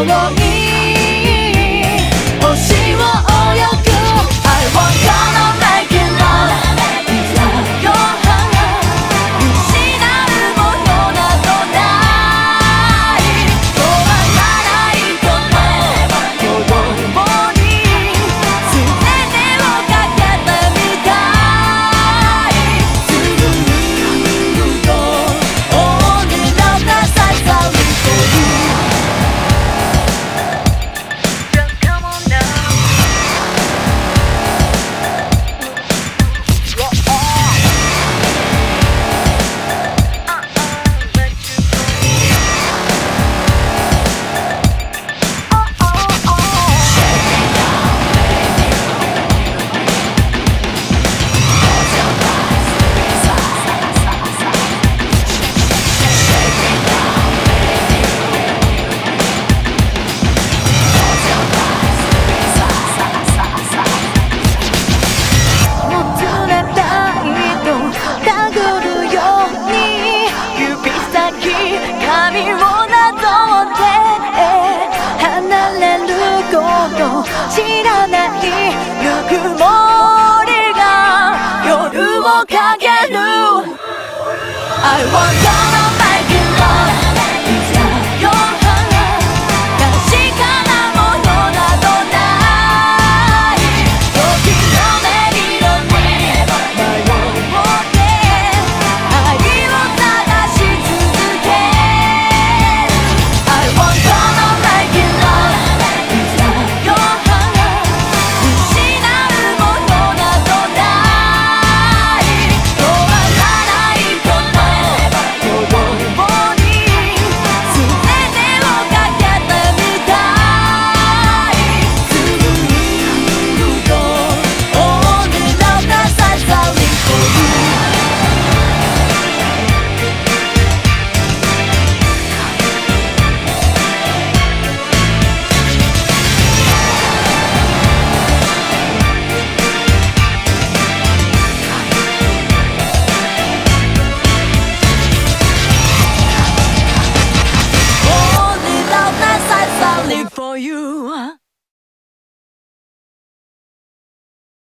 我一 かける I want gonna make